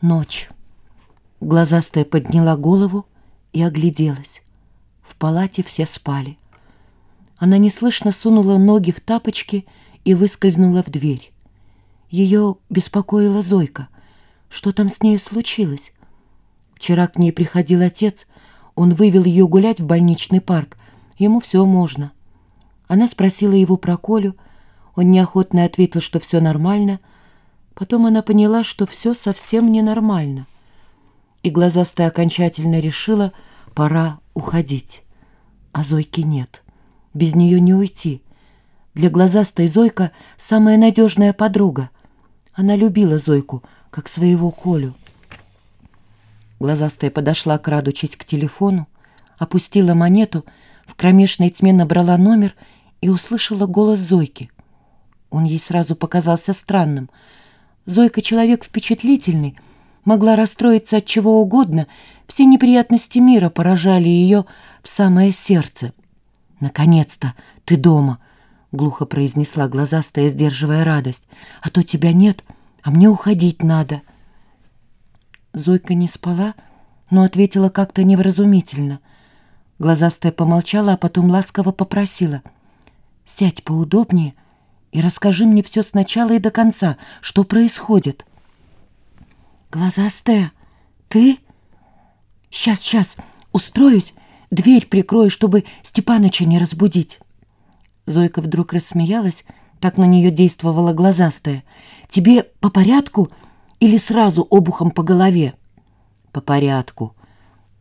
Ночь. Глазастая подняла голову и огляделась. В палате все спали. Она неслышно сунула ноги в тапочки и выскользнула в дверь. Ее беспокоила Зойка. Что там с ней случилось? Вчера к ней приходил отец, он вывел ее гулять в больничный парк. Ему все можно. Она спросила его про Колю, он неохотно ответил, что все нормально. Потом она поняла, что все совсем ненормально. И глазастая окончательно решила, пора уходить. А Зойки нет. Без нее не уйти. Для глазастой Зойка самая надежная подруга. Она любила Зойку, как своего Колю. Глазастая подошла, крадучись к телефону, опустила монету, в кромешной тьме набрала номер и услышала голос Зойки. Он ей сразу показался странным. Зойка человек впечатлительный, могла расстроиться от чего угодно, все неприятности мира поражали ее в самое сердце. «Наконец-то ты дома!» — глухо произнесла глазастая, сдерживая радость. «А то тебя нет, а мне уходить надо». Зойка не спала, но ответила как-то невразумительно. Глазастая помолчала, а потом ласково попросила. «Сядь поудобнее и расскажи мне все сначала и до конца, что происходит». «Глазастая, ты?» «Сейчас, сейчас, устроюсь, дверь прикрою, чтобы Степаныча не разбудить». Зойка вдруг рассмеялась, так на нее действовала глазастая. «Тебе по порядку или сразу обухом по голове?» «По порядку».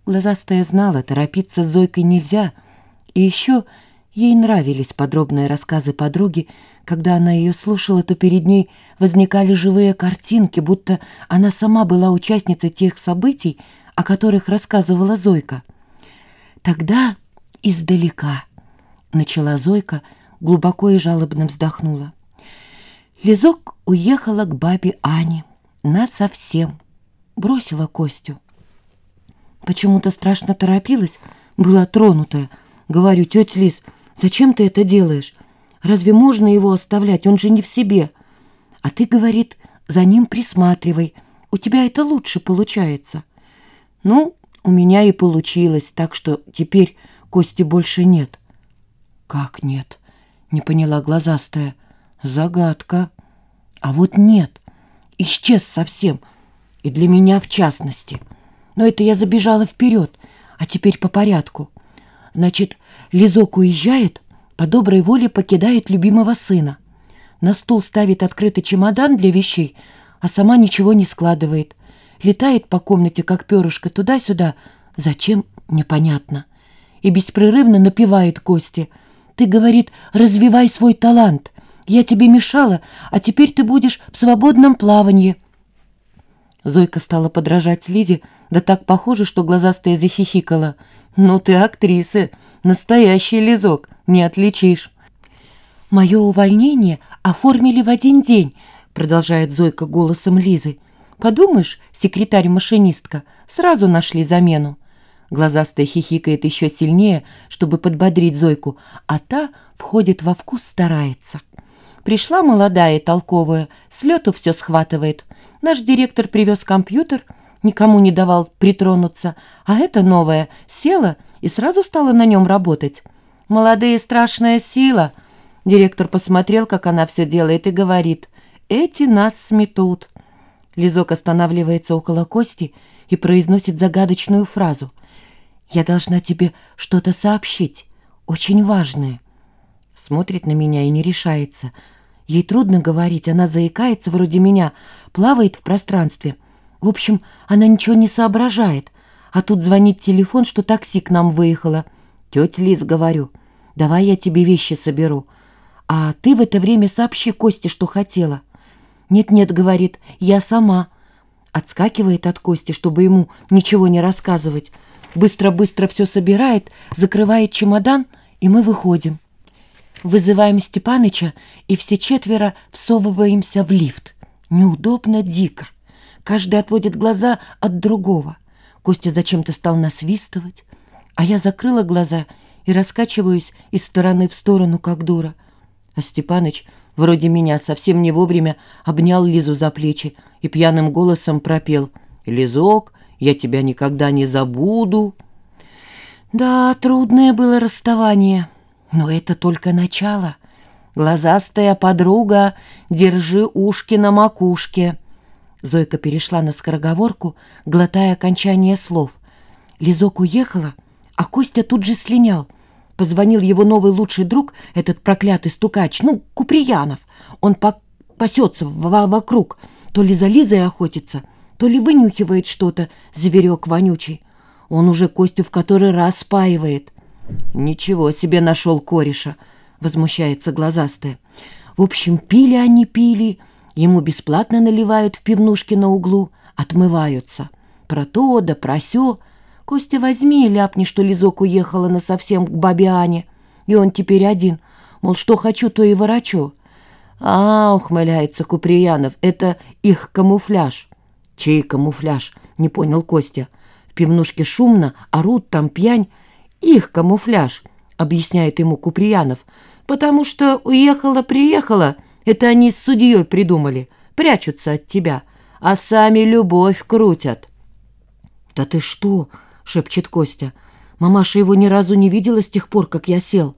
Глазастая знала, торопиться с Зойкой нельзя. И еще ей нравились подробные рассказы подруги, когда она ее слушала, то перед ней возникали живые картинки, будто она сама была участницей тех событий, о которых рассказывала Зойка. «Тогда издалека», — начала Зойка, глубоко и жалобно вздохнула. Лизок уехала к бабе Ане насовсем, бросила Костю. Почему-то страшно торопилась, была тронутая. Говорю, тетя Лиз, зачем ты это делаешь? Разве можно его оставлять? Он же не в себе. А ты, говорит, за ним присматривай. У тебя это лучше получается. Ну, у меня и получилось, так что теперь Кости больше нет. Как нет? Не поняла глазастая. Загадка. А вот нет. Исчез совсем. И для меня в частности. Но это я забежала вперед. А теперь по порядку. Значит, Лизок уезжает, по доброй воле покидает любимого сына. На стул ставит открытый чемодан для вещей, а сама ничего не складывает. Летает по комнате, как перышко, туда-сюда. Зачем? Непонятно. И беспрерывно напевает Кости. Ты, говорит, развивай свой талант. Я тебе мешала, а теперь ты будешь в свободном плавании. Зойка стала подражать Лизе, да так похоже, что глазастая захихикала. «Ну ты актриса, настоящий лизок, не отличишь». «Мое увольнение оформили в один день», продолжает Зойка голосом Лизы. «Подумаешь, секретарь-машинистка, сразу нашли замену». Глазастая хихикает еще сильнее, чтобы подбодрить Зойку, а та входит во вкус, старается. Пришла молодая и толковая, с лету все схватывает. Наш директор привез компьютер – никому не давал притронуться, а эта новая села и сразу стала на нем работать. «Молодые страшная сила!» Директор посмотрел, как она все делает, и говорит, «Эти нас сметут». Лизок останавливается около Кости и произносит загадочную фразу. «Я должна тебе что-то сообщить, очень важное». Смотрит на меня и не решается. Ей трудно говорить, она заикается вроде меня, плавает в пространстве – в общем, она ничего не соображает. А тут звонит телефон, что такси к нам выехало. Тетя Лиз, говорю, давай я тебе вещи соберу. А ты в это время сообщи Косте, что хотела. Нет-нет, говорит, я сама. Отскакивает от Кости, чтобы ему ничего не рассказывать. Быстро-быстро все собирает, закрывает чемодан, и мы выходим. Вызываем Степаныча, и все четверо всовываемся в лифт. Неудобно дико. Каждый отводит глаза от другого. Костя зачем-то стал насвистывать, а я закрыла глаза и раскачиваюсь из стороны в сторону, как дура. А Степаныч, вроде меня, совсем не вовремя обнял Лизу за плечи и пьяным голосом пропел Лизок, я тебя никогда не забуду. Да, трудное было расставание, но это только начало. Глазастая подруга, держи ушки на макушке. Зойка перешла на скороговорку, глотая окончание слов. Лизок уехала, а Костя тут же слинял. Позвонил его новый лучший друг, этот проклятый стукач, ну, Куприянов. Он по пасется вокруг, то ли за Лизой охотится, то ли вынюхивает что-то, зверек вонючий. Он уже Костю в который раз спаивает. «Ничего себе нашел кореша!» — возмущается глазастая. В общем, пили они, пили, ему бесплатно наливают в пивнушке на углу, отмываются. Про то да про сё. Костя возьми и ляпни, что Лизок уехала насовсем к бабе Ане, и он теперь один. Мол, что хочу, то и ворочу. А, ухмыляется Куприянов, это их камуфляж. Чей камуфляж? Не понял Костя. В пивнушке шумно, орут там пьянь. Их камуфляж, объясняет ему Куприянов. Потому что уехала-приехала, это они с судьей придумали. Прячутся от тебя, а сами любовь крутят. Да ты что? шепчет Костя. Мамаша его ни разу не видела с тех пор, как я сел.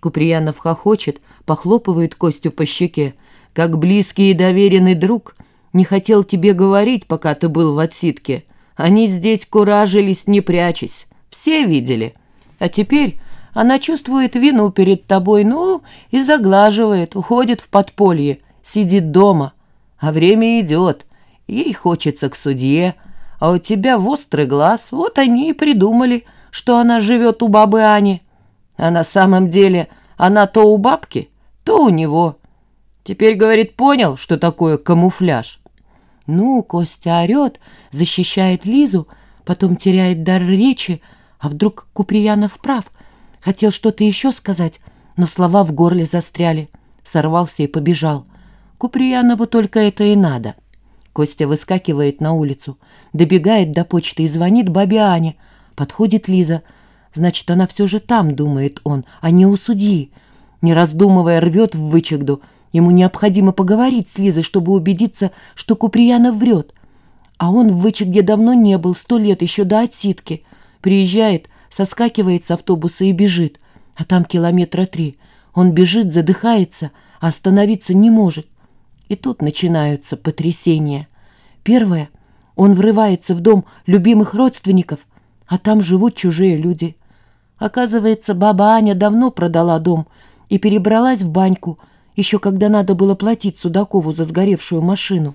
Куприянов хохочет, похлопывает Костю по щеке. Как близкий и доверенный друг не хотел тебе говорить, пока ты был в отсидке. Они здесь куражились, не прячась. Все видели. А теперь она чувствует вину перед тобой, ну, и заглаживает, уходит в подполье, сидит дома. А время идет. Ей хочется к судье, а у тебя в острый глаз. Вот они и придумали, что она живет у бабы Ани. А на самом деле она то у бабки, то у него. Теперь, говорит, понял, что такое камуфляж. Ну, Костя орет, защищает Лизу, потом теряет дар речи, а вдруг Куприянов прав. Хотел что-то еще сказать, но слова в горле застряли. Сорвался и побежал. Куприянову только это и надо. Костя выскакивает на улицу, добегает до почты и звонит бабе Ане. Подходит Лиза. Значит, она все же там, думает он, а не у судьи. Не раздумывая, рвет в вычегду. Ему необходимо поговорить с Лизой, чтобы убедиться, что Куприянов врет. А он в вычегде давно не был, сто лет, еще до отсидки. Приезжает, соскакивает с автобуса и бежит. А там километра три. Он бежит, задыхается, а остановиться не может. И тут начинаются потрясения. Первое. Он врывается в дом любимых родственников, а там живут чужие люди. Оказывается, баба Аня давно продала дом и перебралась в баньку, еще когда надо было платить Судакову за сгоревшую машину.